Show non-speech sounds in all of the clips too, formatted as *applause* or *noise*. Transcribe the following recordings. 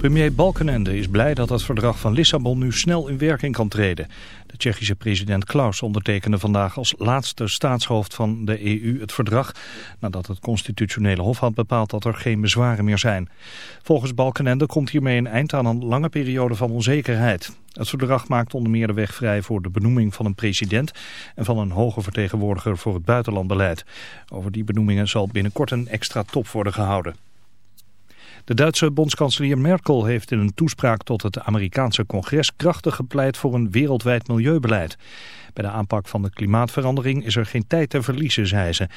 Premier Balkenende is blij dat het verdrag van Lissabon nu snel in werking kan treden. De Tsjechische president Klaus ondertekende vandaag als laatste staatshoofd van de EU het verdrag... nadat het constitutionele hof had bepaald dat er geen bezwaren meer zijn. Volgens Balkenende komt hiermee een eind aan een lange periode van onzekerheid. Het verdrag maakt onder meer de weg vrij voor de benoeming van een president... en van een hoge vertegenwoordiger voor het buitenlandbeleid. Over die benoemingen zal binnenkort een extra top worden gehouden. De Duitse bondskanselier Merkel heeft in een toespraak tot het Amerikaanse congres krachtig gepleit voor een wereldwijd milieubeleid. Bij de aanpak van de klimaatverandering is er geen tijd te verliezen, zei ze.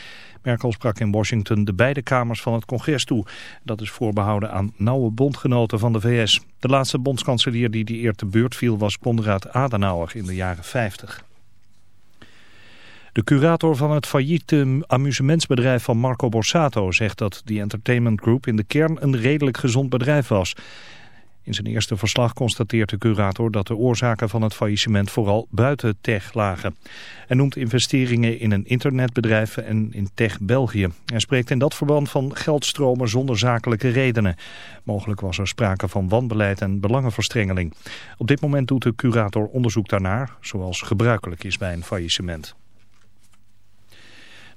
Merkel sprak in Washington de beide kamers van het congres toe. Dat is voorbehouden aan nauwe bondgenoten van de VS. De laatste bondskanselier die die eer te beurt viel was Konrad Adenauer in de jaren 50. De curator van het failliete amusementsbedrijf van Marco Borsato zegt dat die Entertainment Group in de kern een redelijk gezond bedrijf was. In zijn eerste verslag constateert de curator dat de oorzaken van het faillissement vooral buiten tech lagen. Hij noemt investeringen in een internetbedrijf en in tech België. Hij spreekt in dat verband van geldstromen zonder zakelijke redenen. Mogelijk was er sprake van wanbeleid en belangenverstrengeling. Op dit moment doet de curator onderzoek daarnaar, zoals gebruikelijk is bij een faillissement.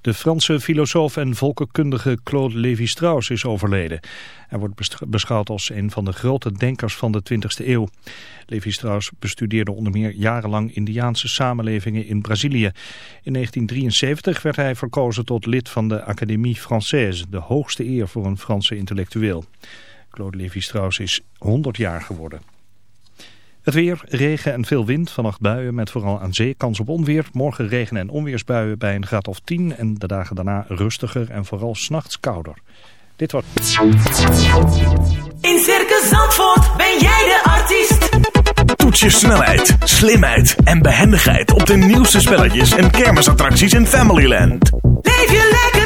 De Franse filosoof en volkenkundige Claude Lévi-Strauss is overleden. Hij wordt beschouwd als een van de grote denkers van de 20e eeuw. Lévi-Strauss bestudeerde onder meer jarenlang Indiaanse samenlevingen in Brazilië. In 1973 werd hij verkozen tot lid van de Académie Française, de hoogste eer voor een Franse intellectueel. Claude Lévi-Strauss is 100 jaar geworden. Het weer, regen en veel wind. Vannacht buien met vooral aan zee kans op onweer. Morgen regen en onweersbuien bij een graad of 10. En de dagen daarna rustiger en vooral s'nachts kouder. Dit wordt... In Circus Zandvoort ben jij de artiest. Toets je snelheid, slimheid en behendigheid op de nieuwste spelletjes en kermisattracties in Familyland. Leef je lekker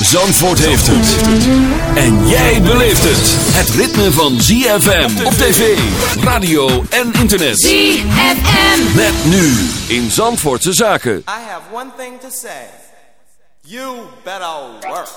Zandvoort heeft het. En jij beleeft het. Het ritme van ZFM op tv, radio en internet. ZFM. Met nu in Zandvoortse Zaken. I have one thing to say. You better work.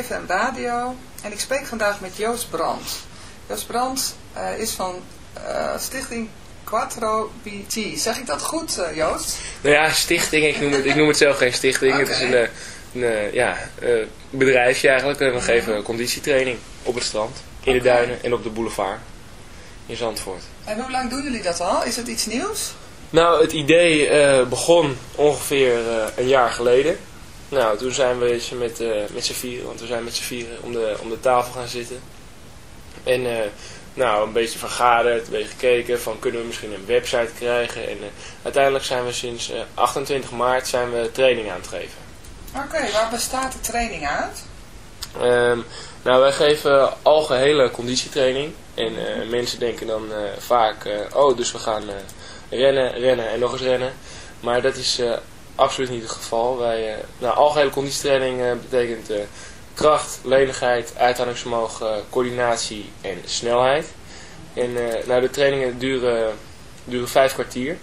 CFM Radio en ik spreek vandaag met Joost Brandt. Joost Brandt eh, is van eh, stichting Quattro BT. Zeg ik dat goed, eh, Joost? Nou ja, stichting, ik noem het, ik noem het zelf geen stichting. Het is een, een ja, bedrijfje eigenlijk. En we geven conditietraining op het strand, in de duinen en op de boulevard in Zandvoort. En hoe lang doen jullie dat al? Is het iets nieuws? Nou, het idee begon ongeveer een jaar geleden. Nou, toen zijn we eens met, eh, met z'n vieren, want we zijn met z'n vieren om de, om de tafel gaan zitten. En eh, nou, een beetje vergaderd, een beetje gekeken van kunnen we misschien een website krijgen. En eh, uiteindelijk zijn we sinds eh, 28 maart zijn we training aan het geven. Oké, waar bestaat de training uit? Ehm, nou, wij geven algehele conditietraining. En mensen denken dan vaak, oh, dus we gaan rennen, rennen en nog eens rennen. Maar dat is absoluut niet het geval. Wij, eh, nou, algehele conditietraining eh, betekent eh, kracht, lenigheid, uithoudingsvermogen, coördinatie en snelheid. En nou, de trainingen duren, duren vijf kwartier.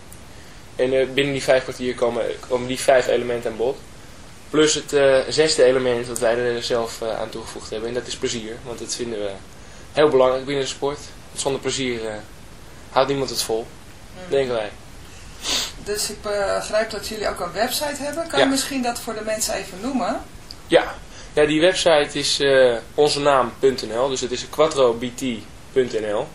En binnen die vijf kwartier komen, komen die vijf elementen aan bod. Plus het zesde element dat wij er zelf aan toegevoegd hebben. En dat is plezier. Want dat vinden we heel belangrijk binnen de sport. Want zonder plezier houdt niemand het vol. Denken wij. Dus ik begrijp dat jullie ook een website hebben. Kan Ja. je misschien dat voor de mensen even noemen? Ja, ja die website is eh onzenaam.nl. Dus het is quattrobt.nl.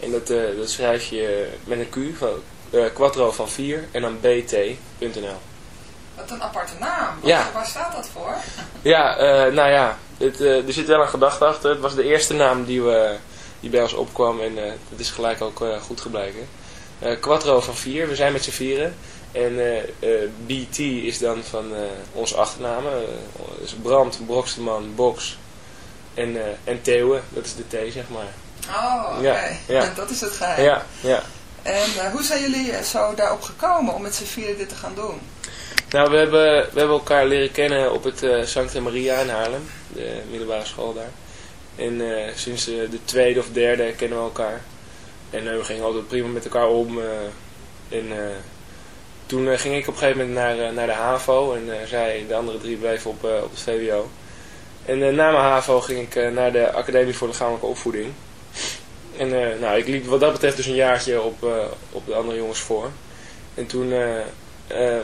En dat, eh, dat schrijf je met een Q. Van, eh, quattro van 4 en dan bt.nl. Wat een aparte naam. Wat- Ja. Waar staat dat voor? *laughs* Ja, eh, nou ja, het, eh, er zit wel een gedachte achter. Het was de eerste naam die, we, die bij ons opkwam en eh dat is gelijk ook eh, goed gebleken. Eh Quattro van vier, we zijn met z'n vieren. En eh, eh, BT is dan van onze achternamen. dus Brand, Broksteman, Box en, en dat is de T zeg maar. Oh, oké. Ja, ja. *laughs* Dat is het geheim. Ja, ja. En hoe zijn jullie zo daarop gekomen om met z'n vieren dit te gaan doen? Nou, we hebben, we hebben elkaar leren kennen op het eh Sancta Maria in Haarlem, de middelbare school daar. En sinds de tweede of derde kennen we elkaar. En eh, we gingen altijd prima met elkaar om. eh, en eh, toen ging ik op een gegeven moment naar, naar de HAVO en zij, de andere drie, bleven op, op het VWO. En na mijn HAVO ging ik naar de Academie voor Lichamelijke Opvoeding. En nou, ik liep wat dat betreft dus een jaartje op, op de andere jongens voor. En toen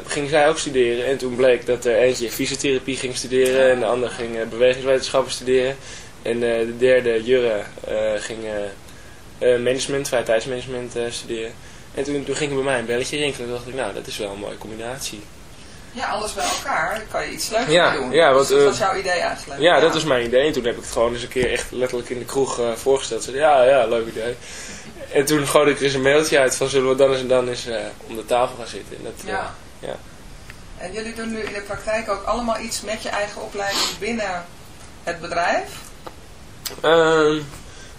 ging zij ook studeren. En toen bleek dat er eentje fysiotherapie ging studeren. En de ander ging bewegingswetenschappen studeren. En de derde, Jurre, ging management, vrije tijdsmanagement eh, studeren. En toen, toen ging er bij mij een belletje rinkelen. Toen dacht ik, nou, dat is wel een mooie combinatie. Ja, alles bij elkaar. Dan kan je iets leuks Ja, doen. ja, Dus dat eh, was jouw idee eigenlijk. Ja, dat was mijn idee. En toen heb ik het gewoon eens een keer echt letterlijk in de kroeg eh, voorgesteld. Ze zei, ja, ja, leuk idee. En toen gooide ik er eens een mailtje uit van zullen we dan eens en dan eens eh, om de tafel gaan zitten. En dat, eh, Ja. ja. En jullie doen nu in de praktijk ook allemaal iets met je eigen opleiding binnen het bedrijf?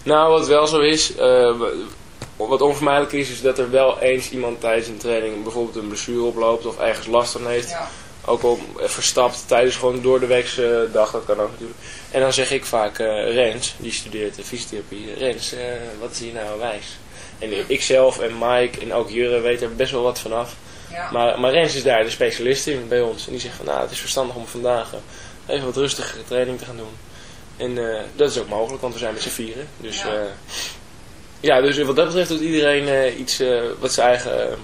Nou, wat wel zo is, eh, wat onvermijdelijk is, is dat er wel eens iemand tijdens een training bijvoorbeeld een blessure oploopt of ergens last van heeft. Ja. Ook al verstapt tijdens gewoon door de weekse dag, dat kan ook natuurlijk. En dan zeg ik vaak, eh, Rens, die studeert de fysiotherapie, Rens, eh, wat is hier nou wijs? En ik zelf en Mike en ook Jurre weten er best wel wat vanaf. Ja. Maar, maar Rens is daar de specialist in bij ons. En die zegt van, nou, het is verstandig om vandaag even wat rustigere training te gaan doen. En eh, dat is ook mogelijk, want we zijn met z'n vieren. Dus Ja. ja. ja, dus wat dat betreft doet iedereen eh, iets eh, wat, zijn eigen,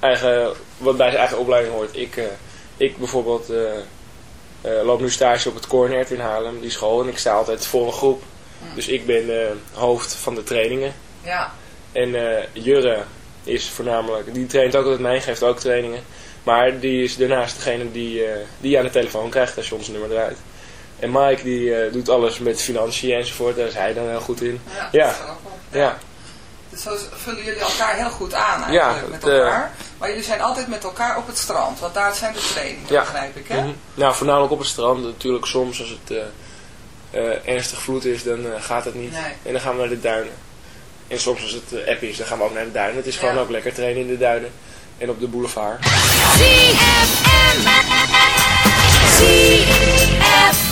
eigen, wat bij zijn eigen opleiding hoort. Ik, eh, ik bijvoorbeeld eh, eh, loop nu stage op het Cornert in Haarlem, die school. En ik sta altijd voor een groep. Dus ik ben eh, hoofd van de trainingen. Ja. En eh, Jurre is voornamelijk, die traint ook altijd mee, geeft ook trainingen. Maar die is daarnaast degene die, eh, die je aan de telefoon krijgt als je ons nummer draait. En Mike die eh, doet alles met financiën enzovoort, daar is hij dan heel goed in. Ja. Ja. dat is grappig. Ja, Dus zo vullen jullie elkaar heel goed aan eigenlijk Ja, met het, eh, elkaar. Maar jullie zijn altijd met elkaar op het strand, want daar zijn de trainingen, Ja. begrijp ik, hè? Mhm. Nou, voornamelijk op het strand. Natuurlijk soms als het eh, eh, ernstig vloed is, dan gaat het niet. Nee. En dan gaan we naar de duinen. En soms als het app is, dan gaan we ook naar de duinen. Het is gewoon Ja. ook lekker trainen in de duinen. En op de boulevard. ZFM. ZFM.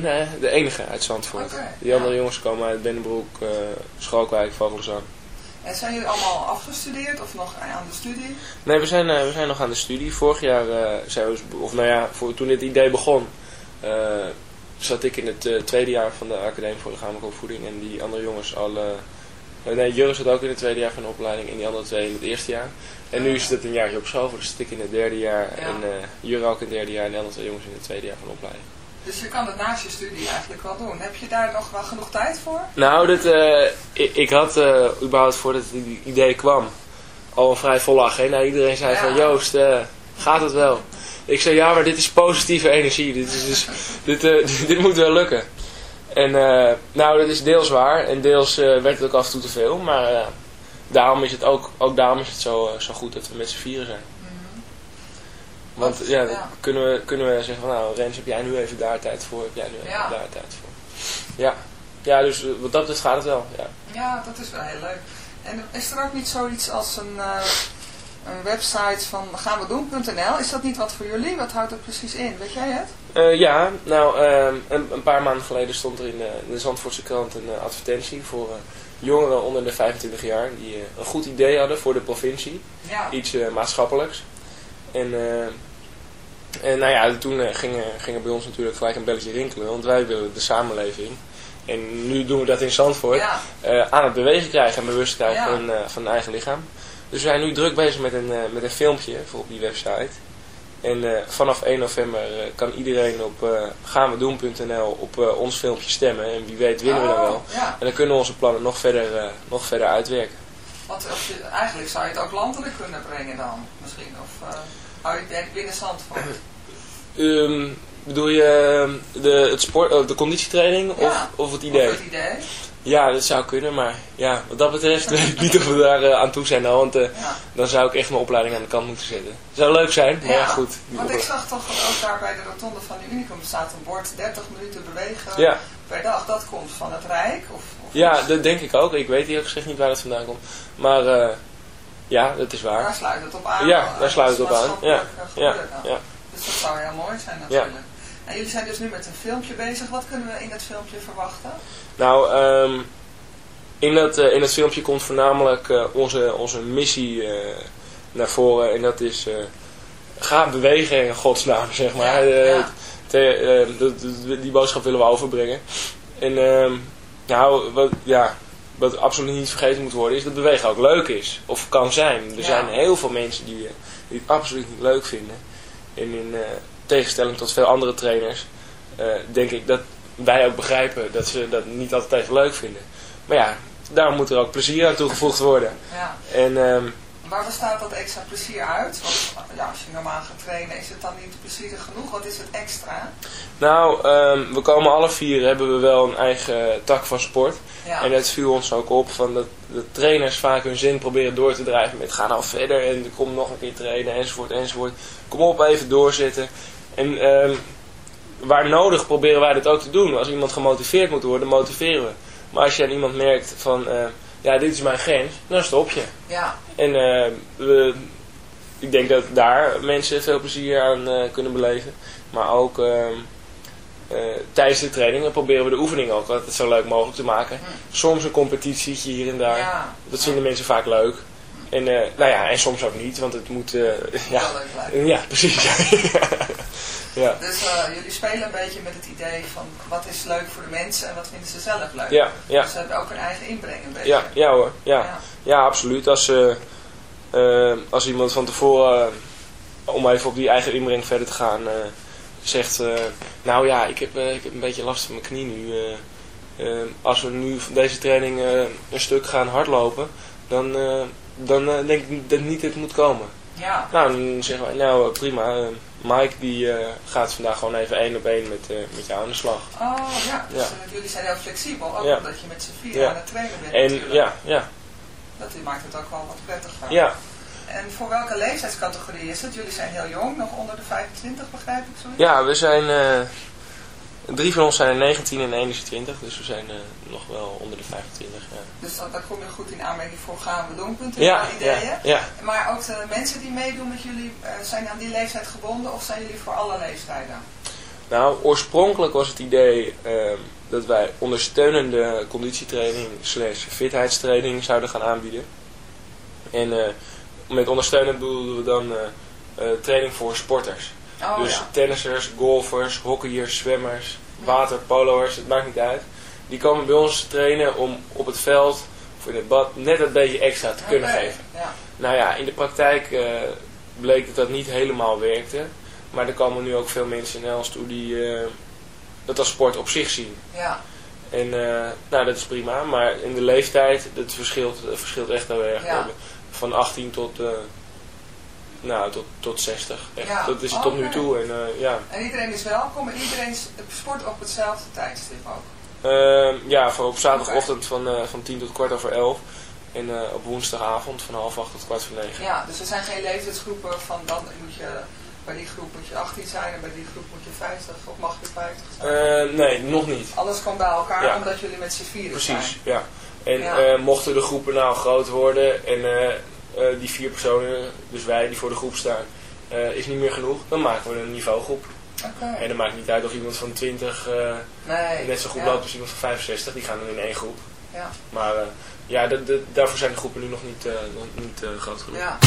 ben eh, de enige uit Zandvoort. Oké, Die andere jongens komen uit Binnenbroek, eh Schalkwijk, Vogelzang. En zijn jullie allemaal afgestudeerd of nog aan de studie? Nee, we zijn, eh, we zijn nog aan de studie. Vorig jaar zijn we, of nou ja, voor, toen dit idee begon, zat ik in het tweede jaar van de Academie voor Lichamelijke Opvoeding. En die andere jongens al, nee, Jurre zat ook in het tweede jaar van de opleiding en die andere twee in het eerste jaar. En nu is het een jaartje op school, dus zit ik in het derde jaar Ja. en Jurre ook in het derde jaar en de andere twee jongens in het tweede jaar van de opleiding. Dus je kan het naast je studie eigenlijk wel doen. Heb je daar nog wel genoeg tijd voor? Nou, dit, eh, ik, ik had eh, überhaupt voordat het idee kwam al een vrij volle agenda. Iedereen zei Ja. van Joost, eh, gaat het wel? Ik zei ja, maar dit is positieve energie. Dit, is dus, dit, *laughs* dit moet wel lukken. En nou, dat is deels waar. En deels werd het ook af en toe te veel. Maar daarom is het ook, ook daarom is het zo, zo goed dat we met z'n vieren zijn. Want ja, kunnen we, kunnen we zeggen van nou Rens, heb jij nu even daar tijd voor? Heb jij nu even Ja. daar tijd voor? Ja, ja dus eh, wat dat betreft gaat het wel. Ja. Ja, dat is wel heel leuk. En is er ook niet zoiets als een, eh, een website van gaanwedoen.nl. Is dat niet wat voor jullie? Wat houdt het precies in? Weet jij het? Eh, ja, nou, ehm, een, een paar maanden geleden stond er in, in de Zandvoortse krant een advertentie voor jongeren onder de 25 jaar die een goed idee hadden voor de provincie. Ja. Iets maatschappelijks. En, en nou ja, toen eh, ging, er- ging er bij ons natuurlijk gelijk een belletje rinkelen, want wij willen de samenleving. En nu doen we dat in Zandvoort. Ja. eh, aan het bewegen krijgen en bewust krijgen Ja. van, eh, van hun eigen lichaam. Dus we zijn nu druk bezig met een, eh, met een filmpje voor op die website. En eh, vanaf 1 november eh, kan iedereen op uh, gaanwedoen.nl op eh, ons filmpje stemmen. En wie weet winnen we dan Oh, wel. Ja, En dan kunnen we onze plannen nog verder, eh, nog verder uitwerken. want je, eigenlijk zou je het ook landelijk kunnen brengen dan, misschien. Of het ik binnen Zandvoort? *laughs* Ehm, bedoel je eh, de, het sport, eh, de conditietraining of, Ja. of het idee? Of het idee? Ja, dat zou kunnen, maar ja, wat dat betreft *laughs* weet ik niet of we daar eh, aan toe zijn. Nou, want eh, Ja. dan zou ik echt mijn opleiding aan de kant moeten zetten. Zou leuk zijn, maar ja, goed. Want ik zag toch ook daar bij de rotonde van de Unicum staat een bord 30 minuten bewegen Ja. per dag. Dat komt van het Rijk? Of, of Ja, dat denk ik ook. Ik weet eerlijk gezegd niet waar dat vandaan komt. Maar ja, dat is Daar waar. sluit het op aan. Ja, daar sluit het op aan. Ja, ja, ja. Dus dat zou heel mooi zijn natuurlijk. En jullie zijn dus nu met een filmpje bezig. Wat kunnen we in dat filmpje verwachten? Nou, ehm, in, dat, eh, in dat filmpje komt voornamelijk eh, onze, onze missie eh, naar voren. En dat is, ga bewegen in godsnaam, zeg maar. Ja, ja. te- die boodschap willen we overbrengen. En ehm, nou, wat, ja, wat absoluut niet vergeten moet worden, is dat bewegen ook leuk is. Of kan zijn. Er Ja. zijn heel veel mensen die, eh, die het absoluut niet leuk vinden. En in eh, tegenstelling tot veel andere trainers, eh, denk ik dat wij ook begrijpen dat ze dat niet altijd even leuk vinden. Maar ja, daarom moet er ook plezier aan toegevoegd worden. Ja. En ehm, Waar bestaat dat extra plezier uit? Want ja, als je normaal gaat trainen, is het dan niet plezierig genoeg? Wat is het extra? nou, ehm, we komen alle vier, hebben we wel een eigen tak van sport. Ja. En het viel ons ook op van dat de trainers vaak hun zin proberen door te drijven met ga nou verder en kom nog een keer trainen enzovoort enzovoort. Kom op even doorzetten. En ehm, waar nodig proberen wij dat ook te doen. Als iemand gemotiveerd moet worden, motiveren we. Maar als je aan iemand merkt van eh, ja dit is mijn grens, dan stop je. Ja, En eh, we, ik denk dat daar mensen veel plezier aan eh, kunnen beleven. Maar ook ehm, eh, tijdens de trainingen proberen we de oefening ook altijd zo leuk mogelijk te maken. Soms een competitietje hier en daar. ja. Dat vinden mensen vaak leuk. En, eh, nou ja, en soms ook niet, want het moet... eh, ja, Wel leuk lijken. ja, precies. *laughs* ja. Dus eh, jullie spelen een beetje met het idee van wat is leuk voor de mensen en wat vinden ze zelf leuk. Ja, ja. Dus ze hebben ook een eigen inbreng een beetje. Ja, ja hoor. Ja, Ja. ja absoluut. Als, als iemand van tevoren, om even op die eigen inbreng verder te gaan, zegt... nou ja, ik heb, ik heb een beetje last van mijn knie nu. als we nu van deze training een stuk gaan hardlopen, dan, dan eh, denk ik dat niet het moet komen. Ja. Nou, dan zeggen wij, nou eh, prima. eh, Mike die gaat vandaag gewoon even één op één met, met jou aan de slag. Oh ja, dus Ja. jullie zijn heel flexibel, ook Ja. omdat je met z'n vier Ja. aan het trainen bent En natuurlijk. ja, ja, Dat maakt het ook wel wat prettiger. ja. En voor welke leeftijdscategorie is het? Jullie zijn heel jong, nog onder de 25 begrijp ik zo. Ja, we zijn. Drie van ons zijn er 19 en 21, dus we zijn eh, nog wel onder de 25. Ja, Dus dat, daar kom je goed in aanmerking voor gaan we doen, ja, ideeën. ja, ja. Maar ook de mensen die meedoen met jullie, eh, zijn aan die leeftijd gebonden of zijn jullie voor alle leeftijden? Nou, oorspronkelijk was het idee ehm, dat wij ondersteunende conditietraining slash fitheidstraining zouden gaan aanbieden. En eh, met ondersteunend bedoelden we dan training voor sporters. Oh dus ja. tennissers, golfers, hockeyers, zwemmers, water, polo'ers, het maakt niet uit. Die komen bij ons trainen om op het veld of in het bad net een beetje extra te kunnen geven. Ja. Nou ja, in de praktijk eh, bleek dat dat niet helemaal werkte. Maar er komen nu ook veel mensen naar ons toe die eh, dat als sport op zich zien. ja. En eh, nou, dat is prima. Maar in de leeftijd, dat verschilt, dat verschilt echt heel erg. Ja. Van 18 tot, nou, tot, tot 60. Echt. Ja. Dat is het tot nu toe. En, eh, ja. En iedereen is welkom en iedereen sport op hetzelfde tijdstip ook. Ehm, ja, voor op zaterdagochtend van, eh, van 10 tot kwart over 11. En eh, op woensdagavond van half 8 tot kwart voor 9. Ja, dus er zijn geen leeftijdsgroepen van dan moet je, bij die groep moet je 18 zijn en bij die groep moet je 50 of mag je 50 zijn. Nee, nog niet. Alles kan bij elkaar Ja. omdat jullie met z'n vieren zijn. Precies, ja. En Ja. mochten de groepen nou groot worden en eh, die vier personen, dus wij die voor de groep staan, eh, is niet meer genoeg, dan maken we een niveaugroep. Oké. En dan maakt niet uit of iemand van 20 eh, Nee. net zo goed ja. loopt als iemand van 65, die gaan dan in één groep. Ja. Maar ja, daarvoor zijn de groepen nu nog niet, nog niet groot genoeg. Ja.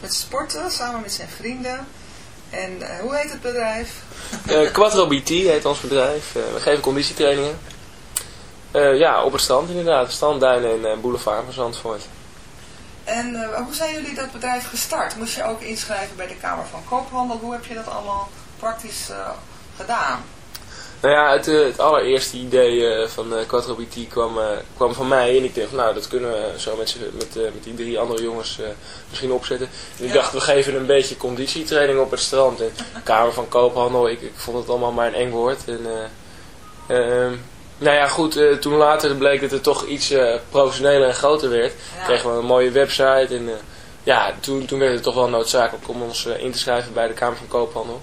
Met sporten, samen met zijn vrienden. En eh, hoe heet het bedrijf? Eh, Quattro BT heet ons bedrijf. Eh, we geven conditietrainingen. Ja, op het strand inderdaad. Strandduinen en boulevard van Zandvoort. En hoe zijn jullie dat bedrijf gestart? Moest je ook inschrijven bij de Kamer van Koophandel? Hoe heb je dat allemaal praktisch gedaan? Nou ja, het, eh, het allereerste idee eh, van eh, Quattro BT kwam, kwam van mij. En ik dacht, nou, dat kunnen we zo met, met, met die drie andere jongens misschien opzetten. En ik Ja. dacht, we geven een beetje conditietraining op het strand. En Kamer van Koophandel, ik, ik vond het allemaal maar een eng woord. En, eh, ehm, nou ja, goed, toen later bleek dat het toch iets professioneler en groter werd. Ja. Kregen we een mooie website. En ja, toen, toen werd het toch wel noodzakelijk om ons in te schrijven bij de Kamer van Koophandel.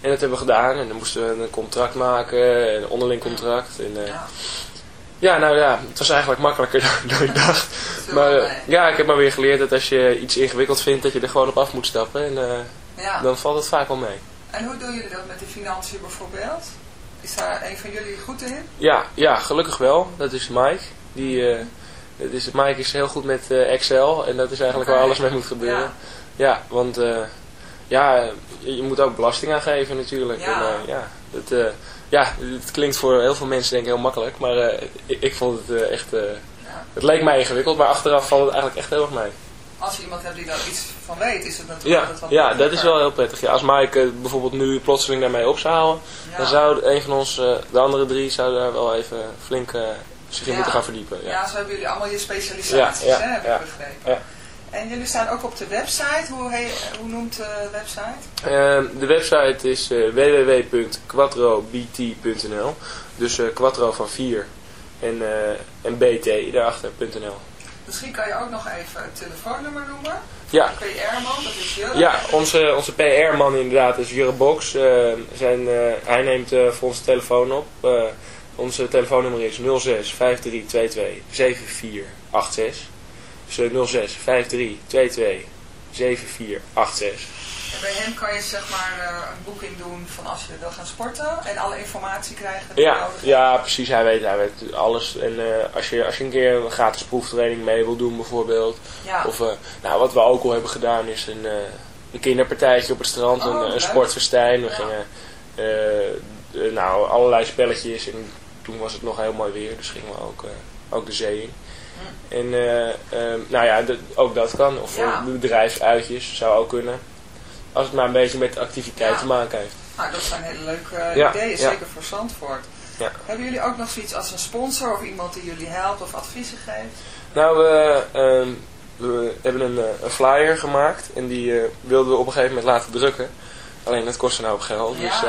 En dat hebben we gedaan. En dan moesten we een contract maken, een onderling contract. En, eh, Ja. ja, nou ja, het was eigenlijk makkelijker *laughs* dan, dan ik dacht. Maar eh, ja, ik heb maar weer geleerd dat als je iets ingewikkeld vindt, dat je er gewoon op af moet stappen. En eh, Ja. dan valt het vaak wel mee. En hoe doen jullie dat met de financiën bijvoorbeeld? Is daar een van jullie goed in? Ja, ja, gelukkig wel. Dat is Mike. Die, dat is, Mike is heel goed met Excel en dat is eigenlijk waar alles mee moet gebeuren. Ja. Ja, want ja, je, moet ook belasting aangeven natuurlijk. Ja. En, eh, ja, het, eh, ja, het klinkt voor heel veel mensen denk ik heel makkelijk, maar eh, ik, ik vond het echt... het leek mij ingewikkeld, maar achteraf valt het eigenlijk echt heel erg mee. Als je iemand hebt die daar iets van weet, is het natuurlijk Ja, altijd wat ja dat is wel heel prettig. Ja, als Mike bijvoorbeeld nu plotseling daarmee op zou houden, Ja. dan zou een van ons, de andere drie, zou daar wel even flink zich in Ja. moeten gaan verdiepen. Ja. Ja. zo hebben jullie allemaal je specialisaties, hè, heb ja. ik begrepen. En jullie staan ook op de website. Hoe, he, hoe noemt de website? Ehm, de website is eh, www.quattrobt.nl Dus eh, quattro van 4 en, eh, en bt daarachter.nl Misschien kan je ook nog even het telefoonnummer noemen. Ja, PR-man, dat is Jurre. ja onze, onze PR-man inderdaad is Jurre Box. Eh, zijn, hij neemt voor ons de telefoon op. Onze telefoonnummer is 06 5322 7486. Dus eh, 06 5322 7486. En bij hem kan je zeg maar eh, een boeking doen van als je wil gaan sporten en alle informatie krijgen. die je Ja, nodig ja, precies. Hij weet, hij weet alles. En eh, als, je, als je een keer een gratis proeftraining mee wil doen bijvoorbeeld. Ja. Of eh, nou, wat we ook al hebben gedaan is een, een kinderpartijtje op het strand. Oh, een, een leuk. sportfestijn. We Ja. gingen nou, allerlei spelletjes. En toen was het nog heel mooi weer. Dus gingen we ook, ook de zee in. En eh, eh, nou ja, ook dat kan. Of. Ja. bedrijfsuitjes zou ook kunnen. Als het maar een beetje met activiteit Ja. te maken heeft. Nou, dat zijn hele leuke eh, Ja, ideeën, zeker voor Zandvoort. Ja. Hebben jullie ook nog zoiets als een sponsor of iemand die jullie helpt of adviezen geeft? Nou, we, ehm, we hebben een, eh, een flyer gemaakt en die wilden we op een gegeven moment laten drukken. Alleen dat kostte nou op geld. Dus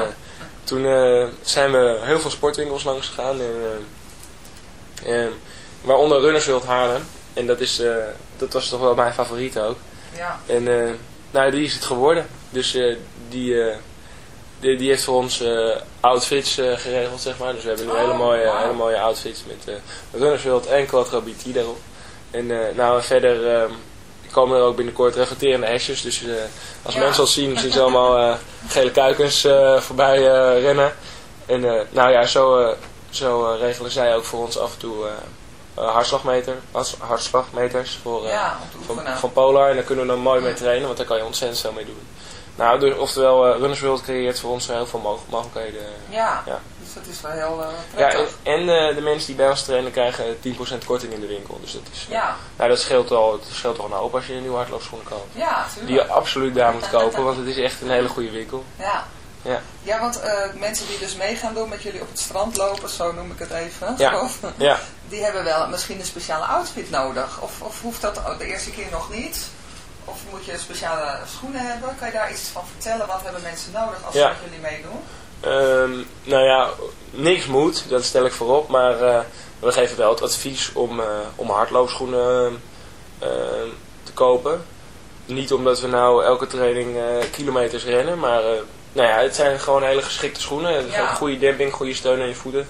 toen zijn we heel veel sportwinkels langs gegaan. En, waaronder Runners World Haarlem. En dat, is, eh, dat was toch wel mijn favoriet ook. Ja. En eh, nou, die is het geworden. Dus eh, die, die, die heeft voor ons outfits geregeld, zeg maar. Dus we hebben nu Oh, hele, mooie, hele mooie outfits met Runners World en Quattro BT daarop. En nou, verder eh, komen er ook binnenkort reflecterende hesjes. Dus als Ja. mensen ons zien, zien ze allemaal gele kuikens voorbij rennen. En nou ja, zo, zo regelen zij ook voor ons af en toe eh, hartslagmeter, harts- hartslagmeters voor, eh, Ja, van, Polar. En daar kunnen we dan mooi mee trainen, want daar kan je ontzettend veel mee doen. Nou, dus, oftewel, eh Runners World creëert voor ons heel veel mog- mogelijkheden. Ja, Ja. Dus dat is wel heel eh, Ja, prettig. en de mensen die bij ons trainen krijgen 10% korting in de winkel. Dus dat is, Ja, nou, dat scheelt al, het scheelt al een hoop als je een nieuwe hardloopschoenen koopt. ja, Die tuurlijk. je absoluut daar moet *laughs* kopen, want het is echt een hele goede winkel. Ja. Ja. Ja, want eh, mensen die dus mee gaan doen met jullie op het strand lopen, zo noem ik het even, Ja. *laughs* geloof, Ja. die hebben wel misschien een speciale outfit nodig. Of, of hoeft dat de eerste keer nog niet? Of moet je speciale schoenen hebben? Kan je daar iets van vertellen? Wat hebben mensen nodig als ze met jullie meedoen? Ehm, nou ja, niks moet, dat stel ik voorop, maar eh, we geven wel het advies om, eh, om hardloopschoenen te kopen. Niet omdat we nou elke training kilometers rennen, maar nou ja, het zijn gewoon hele geschikte schoenen. Het Ja. goede demping, goede steun aan je voeten.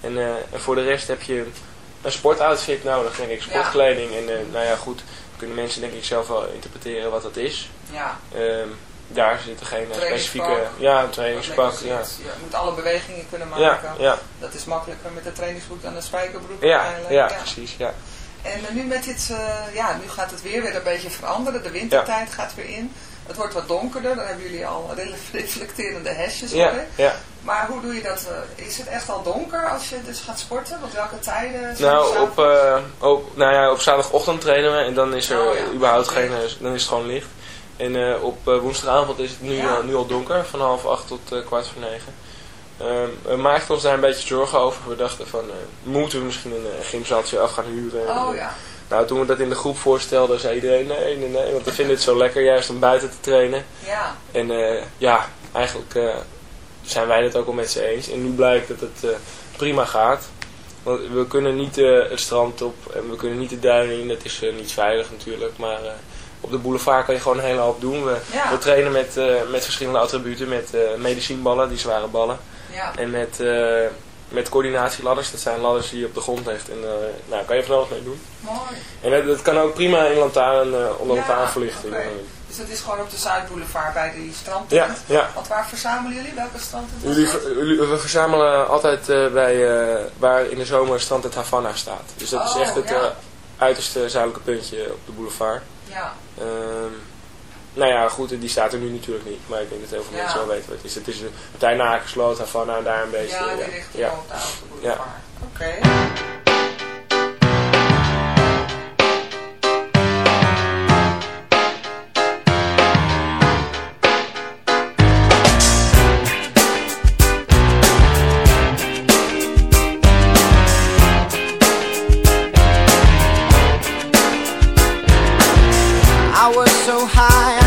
En, eh, en voor de rest heb je een sportoutfit nodig, denk ik, sportkleding. En eh, nou ja, goed, kunnen mensen denk ik zelf wel interpreteren wat dat is. Ja, Ehm, daar zitten geen eh, specifieke... Ja, een trainingspak, ja. Je moet alle bewegingen kunnen maken. Ja, ja, Dat is makkelijker met de trainingsbroek dan de spijkerbroek ja, ja, precies, ja. En nu met dit, ja, nu gaat het weer weer een beetje veranderen. De wintertijd gaat weer in. Het wordt wat donkerder. Dan hebben jullie al *laughs* reflecterende hesjes. Ja, ja. Maar hoe doe je dat? eh, Is het echt al donker als je dus gaat sporten? Want welke tijden? Nou, op, eh, op, nou ja, op zaterdagochtend trainen we en dan is er Oh, ja. überhaupt geen, eh, dan is het gewoon licht. En op woensdagavond is het nu, Ja. nu al donker, van half acht tot kwart voor negen. Ehm, we maakten ons daar een beetje zorgen over. We dachten van, moeten we misschien een gymzaaltje af gaan huren? En, Oh ja. Nou, toen we dat in de groep voorstelden, zei iedereen nee, nee, nee. Want we vinden het zo lekker juist om buiten te trainen. Ja. En eh, ja, eigenlijk eh, zijn wij het ook wel met ze eens. En nu blijkt dat het eh, prima gaat. Want we kunnen niet het strand op en we kunnen niet de duinen in. Dat is niet veilig natuurlijk. Maar op de boulevard kan je gewoon een hele hoop doen. We, Ja. we trainen met, met verschillende attributen. Met medicijnballen, die zware ballen. Ja. En met, met coördinatieladders. Dat zijn ladders die je op de grond legt. En eh nou, kan je van alles mee doen. Mooi. En dat, dat kan ook prima in lantaarn, eh, onder Ja, lantaarnverlichting. oké. Dus dat is gewoon op de Zuidboulevard bij die Ja, strandtent. ja. Want waar verzamelen jullie? Welke strandtent is Jullie, we verzamelen altijd eh, bij eh, waar in de zomer strand het Havana staat. Dus dat is Oh, echt het ja. eh, uiterste zuidelijke puntje op de boulevard. Ja. Ehm, nou ja, goed, die staat er nu natuurlijk niet. Maar ik denk dat heel veel Ja. mensen wel weten wat het is. Het is een partij na Akersloot, Havana, daar een beetje. Ja, die ja. richting Ja. op de oude boulevard. Oké. I was so high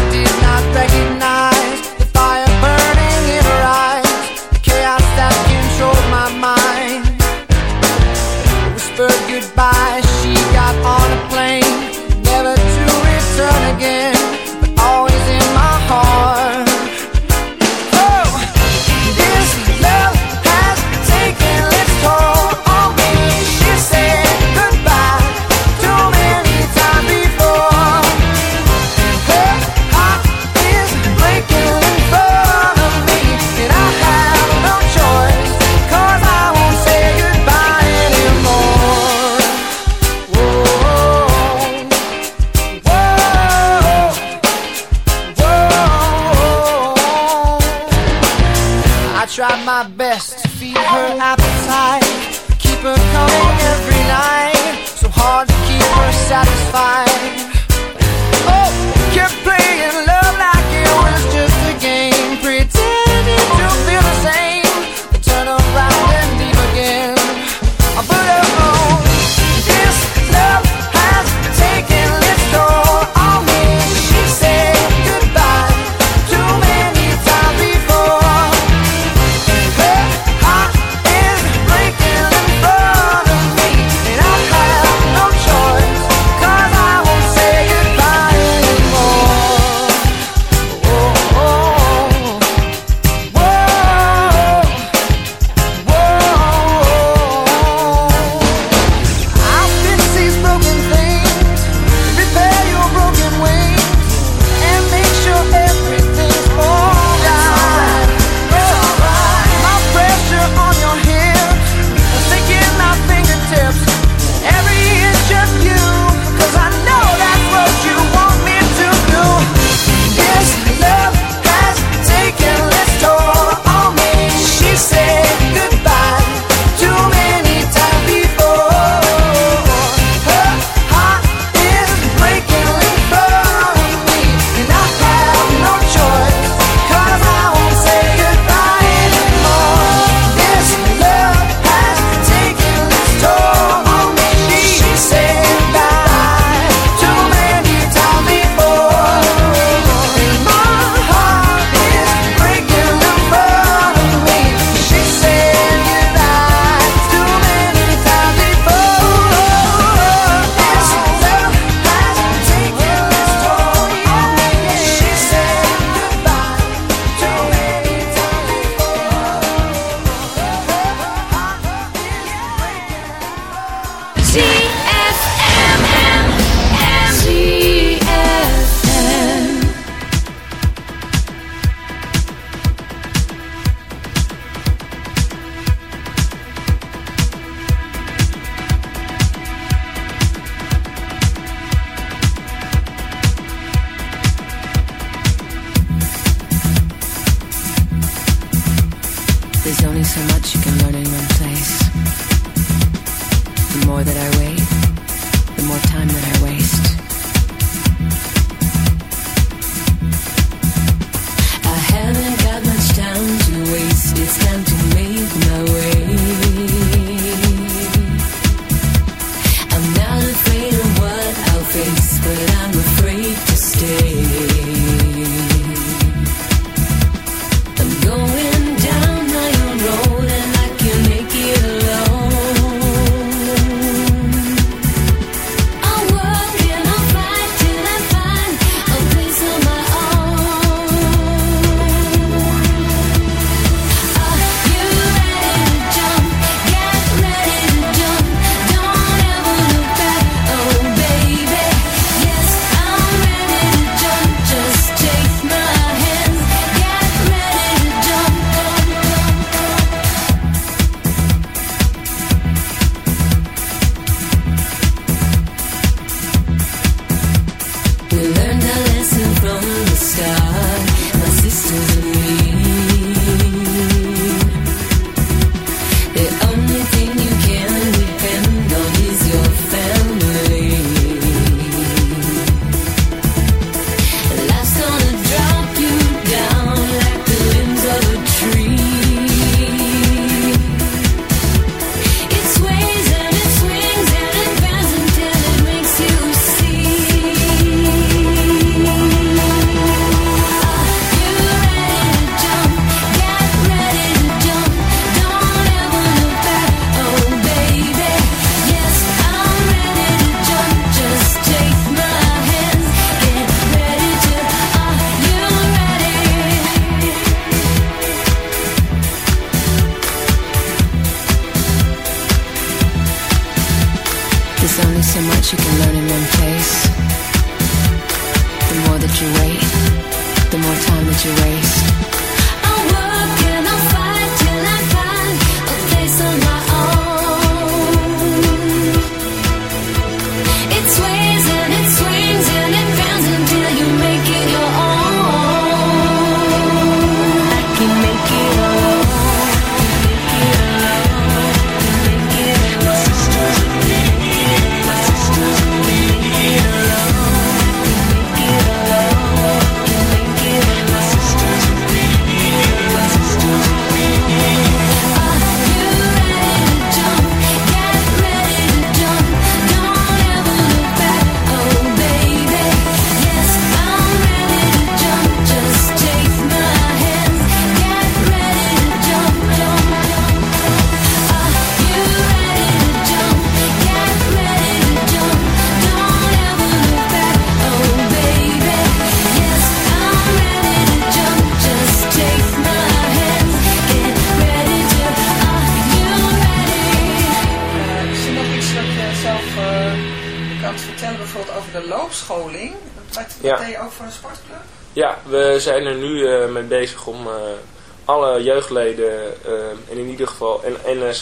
I'm afraid to stay.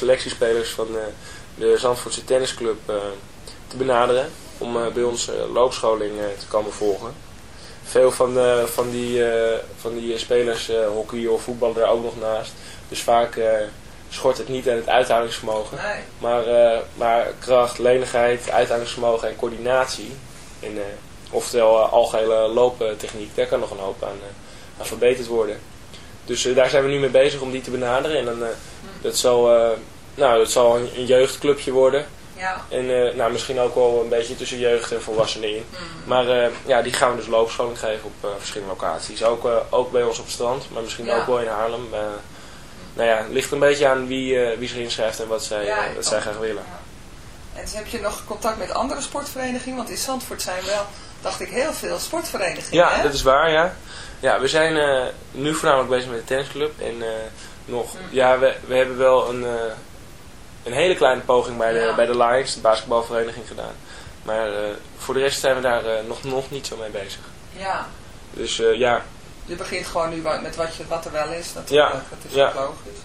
Selectiespelers van eh, de Zandvoortse tennisclub eh, te benaderen om eh, bij ons loopscholing te komen volgen. Veel van, van die, van die spelers hockey of voetballen er ook nog naast. Dus vaak schort het niet aan het uithoudingsvermogen. Nee. Maar, maar kracht, lenigheid, uithoudingsvermogen en coördinatie. En, oftewel uh, algehele looptechniek, daar kan nog een hoop aan, aan verbeterd worden. Dus eh, daar zijn we nu mee bezig om die te benaderen. En dan, eh, dat zal, eh, nou, dat zal een, een jeugdclubje worden. Ja. En nou, misschien ook wel een beetje tussen jeugd en volwassenen in. Maar eh, ja, die gaan we dus loopscholing geven op verschillende locaties. Ook, ook bij ons op het strand, maar misschien Ja. ook wel in Haarlem. Nou ja, het ligt een beetje aan wie, wie zich inschrijft en wat zij, Ja, wat zij graag willen. En dus heb je nog contact met andere sportverenigingen? Want in Zandvoort zijn wel, dacht ik, heel veel sportverenigingen. Ja, hè? dat is waar, ja. Ja, we zijn eh, nu voornamelijk bezig met de tennisclub. En eh, nog, ja, we, we hebben wel een, eh, een hele kleine poging bij de, Ja. bij de Lions, de basketbalvereniging, gedaan. Maar voor de rest zijn we daar nog, nog niet zo mee bezig. Ja. Dus ja, Je begint gewoon nu met wat, je, wat er wel is natuurlijk. Ja, Dat is ja. logisch.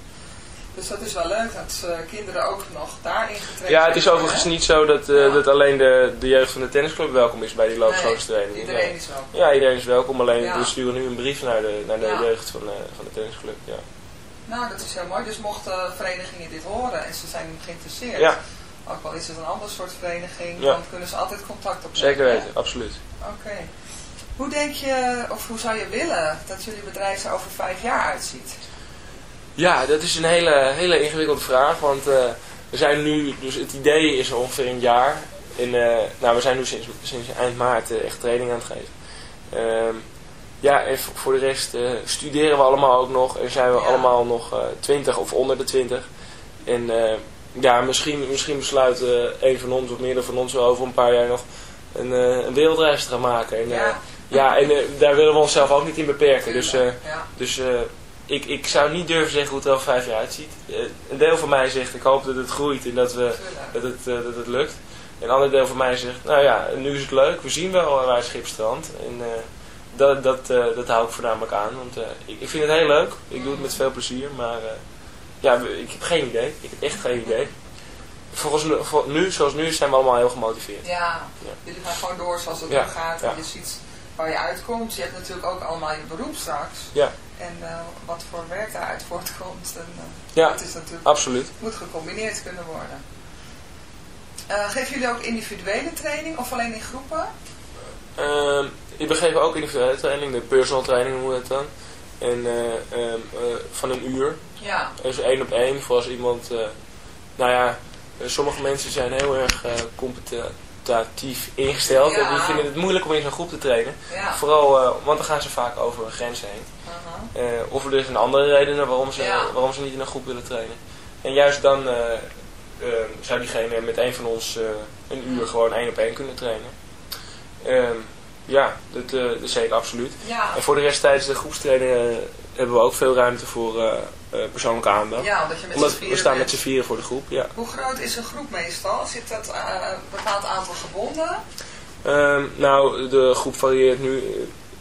Dus dat is wel leuk dat eh, kinderen ook nog daarin getraind ja, het is overigens hè? niet zo dat, eh, Ja. dat alleen de, de jeugd van de tennisclub welkom is bij die loopschoolstraining. Nee, iedereen is welkom. Ja, iedereen is welkom. Alleen Ja. we sturen nu een brief naar de, naar de Ja. jeugd van, eh, van de tennisclub. Ja. Nou, dat is heel mooi. Dus mochten verenigingen dit horen en ze zijn geïnteresseerd, Ja. ook al is het een ander soort vereniging, Ja. dan kunnen ze altijd contact opnemen. Zeker hè? weten, absoluut. Oké. Hoe denk je, of hoe zou je willen dat jullie bedrijf er over vijf jaar uitziet? Ja, dat is een hele, hele ingewikkelde vraag, want eh, we zijn nu, dus het idee is ongeveer een jaar. En, eh, nou, we zijn nu sinds, sinds eind maart eh, echt training aan het geven. Ehm, ja, en voor de rest studeren we allemaal ook nog en zijn we Ja. allemaal nog 20 of onder de 20. En ja, misschien, misschien besluit eh, een van ons of meerdere van ons wel over een paar jaar nog een, een wereldreis te gaan maken. En, Ja. ja, en daar willen we onszelf ook niet in beperken. Dus, Ja. dus ik, ik zou niet durven zeggen hoe het er over vijf jaar uitziet. Eh, een deel van mij zegt, ik hoop dat het groeit en dat, we, dat, het, eh, dat het lukt. Een ander deel van mij zegt, nou ja, nu is het leuk, we zien wel waar schip strandt. En eh, dat, dat, dat hou ik voornamelijk aan, want ik, ik vind het heel leuk. Ik doe het met veel plezier, maar ja, ik heb geen idee. Ik heb echt geen idee. Volgens nu, zoals nu, zijn we allemaal heel gemotiveerd. Ja, Ja. jullie gaan gewoon door zoals het Ja, nu gaat. ja. En je ziet waar je uitkomt. Je hebt natuurlijk ook allemaal je beroep straks. Ja, En wat voor werk daaruit voortkomt. En, eh, Ja, dat is natuurlijk, absoluut. moet gecombineerd kunnen worden. Eh, geven jullie ook individuele training of alleen in groepen? Ehm, ik begeef ook individuele training, de personal training noemen we het dan. En eh, ehm, eh, van een uur. Ja. Dus één op één voor als iemand, nou ja, sommige mensen zijn heel erg competitief ingesteld Ja. en die vinden het moeilijk om in zo'n groep te trainen. Ja. Vooral, want dan gaan ze vaak over een grens heen. Eh, of er zijn andere redenen waarom ze, Ja. waarom ze niet in een groep willen trainen. En juist dan eh, eh, zou diegene met een van ons eh, een uur gewoon één op één kunnen trainen. Ehm, Ja, dat, dat zeker absoluut. Ja. En voor de rest tijdens de groepstrainingen hebben we ook veel ruimte voor persoonlijke aandacht. Ja, omdat je met Omdat we staan met z'n vieren voor de groep, ja. Hoe groot is een groep meestal? Zit dat een bepaald aantal gebonden? Ehm, nou, de groep varieert nu.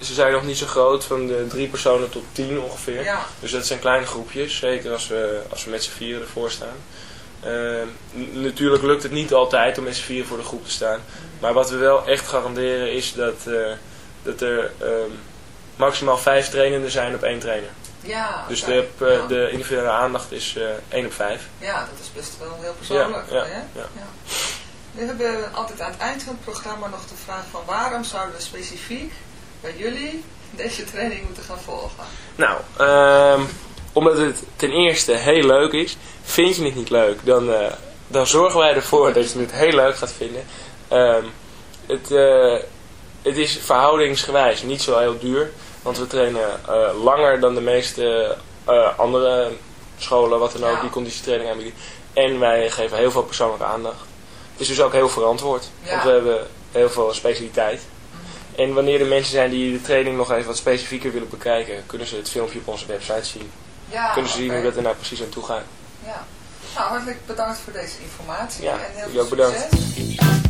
Ze zijn nog niet zo groot, van de drie personen tot tien ongeveer. Ja. Dus dat zijn kleine groepjes, zeker als we, als we met z'n vieren ervoor staan. Ehm, natuurlijk lukt het niet altijd om met z'n vieren voor de groep te staan. Maar wat we wel echt garanderen is dat, eh, dat er ehm, maximaal vijf trainenden zijn op één trainer. Ja, Dus de, eh, ja. de individuele aandacht is eh 1 op 5. Ja, dat is best wel heel persoonlijk. Ja, ja, hè? ja. We hebben altijd aan het eind van het programma nog de vraag van waarom zouden we specifiek bij jullie deze training moeten gaan volgen? Nou, ehm, omdat het ten eerste heel leuk is. Vind je het niet leuk, dan, eh, dan zorgen wij ervoor dat je het heel leuk gaat vinden. Ehm, het, eh, het is verhoudingsgewijs niet zo heel duur. Want we trainen eh, langer dan de meeste andere scholen, wat dan ook, Ja. die conditietraining aanbieden. En wij geven heel veel persoonlijke aandacht. Het is dus ook heel verantwoord. Ja. Want we hebben heel veel specialiteit. En wanneer er mensen zijn die de training nog even wat specifieker willen bekijken, kunnen ze het filmpje op onze website zien. Ja, kunnen ze zien hoe dat er nou precies aan toe gaat. Ja. Nou, hartelijk bedankt voor deze informatie. Ja, en heel veel ook bedankt. succes.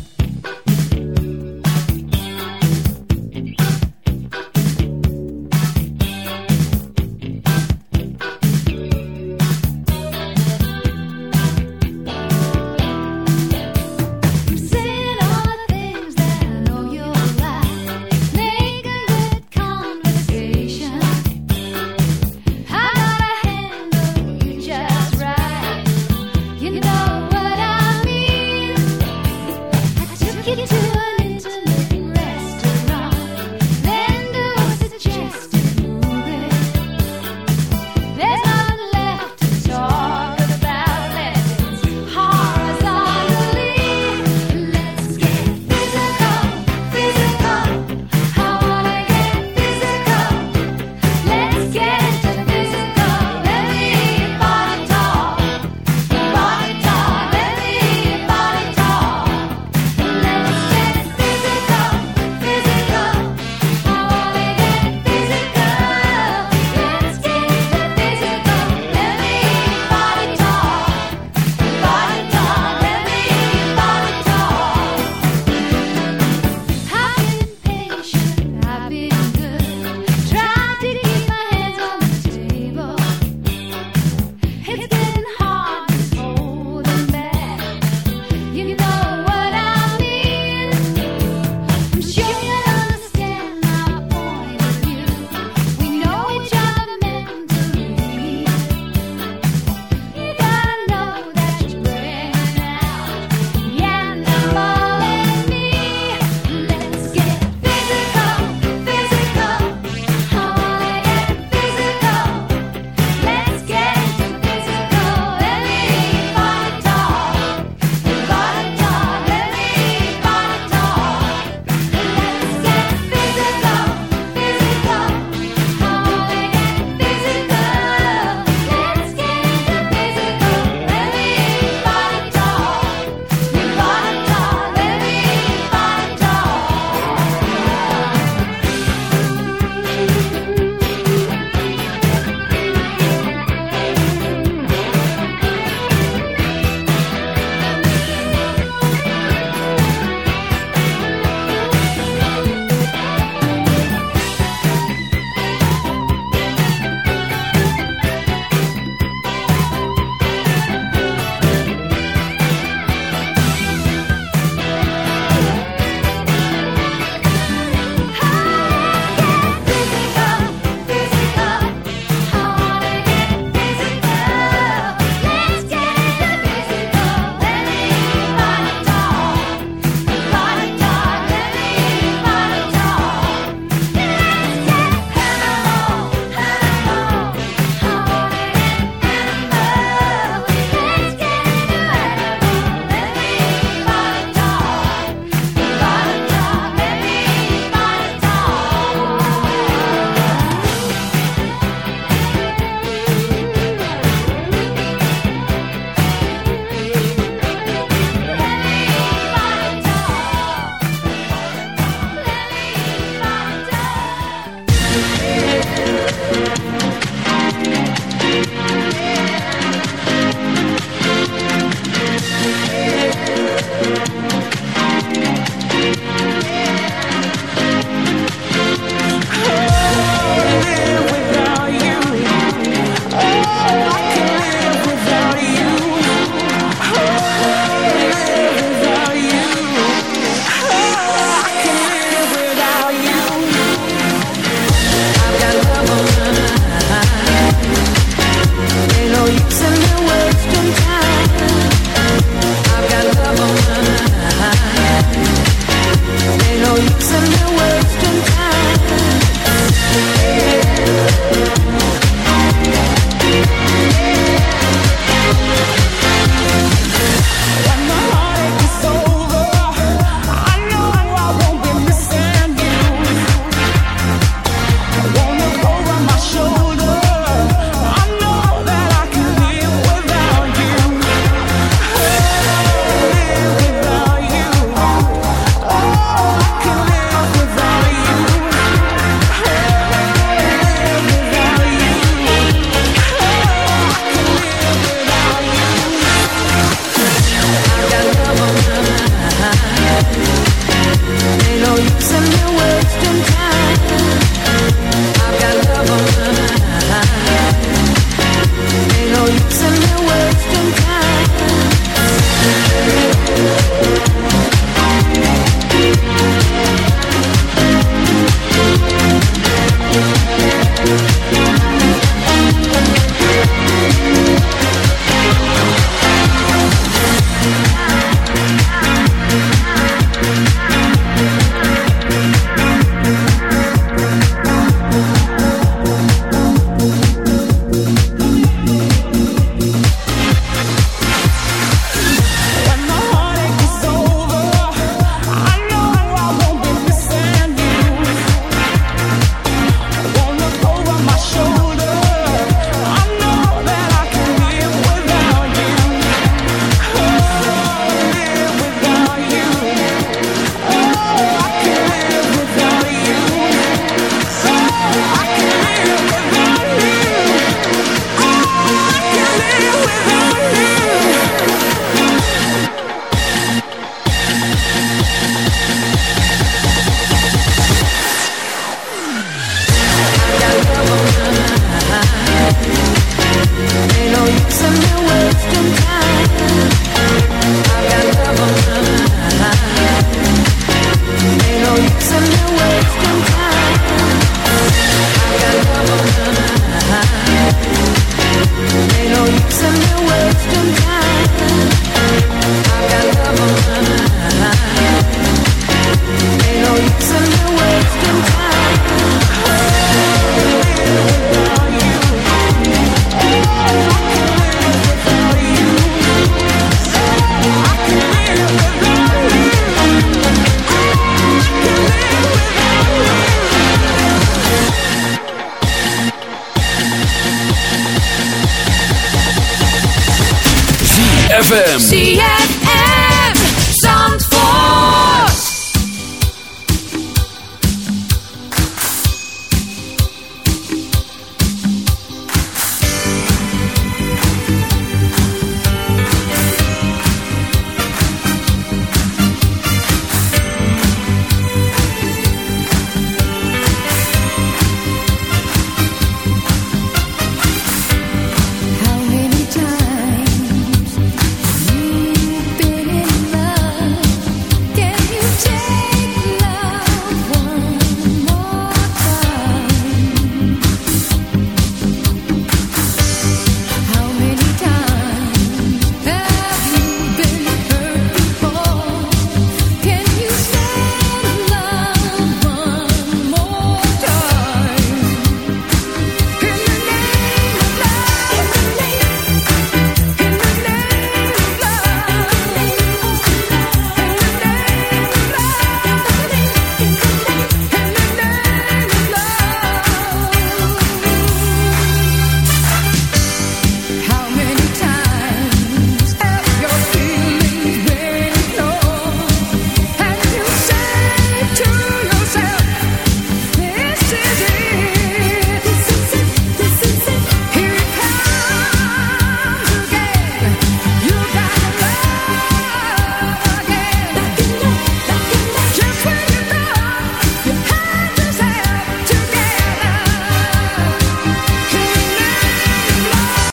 ZFM. ZFM.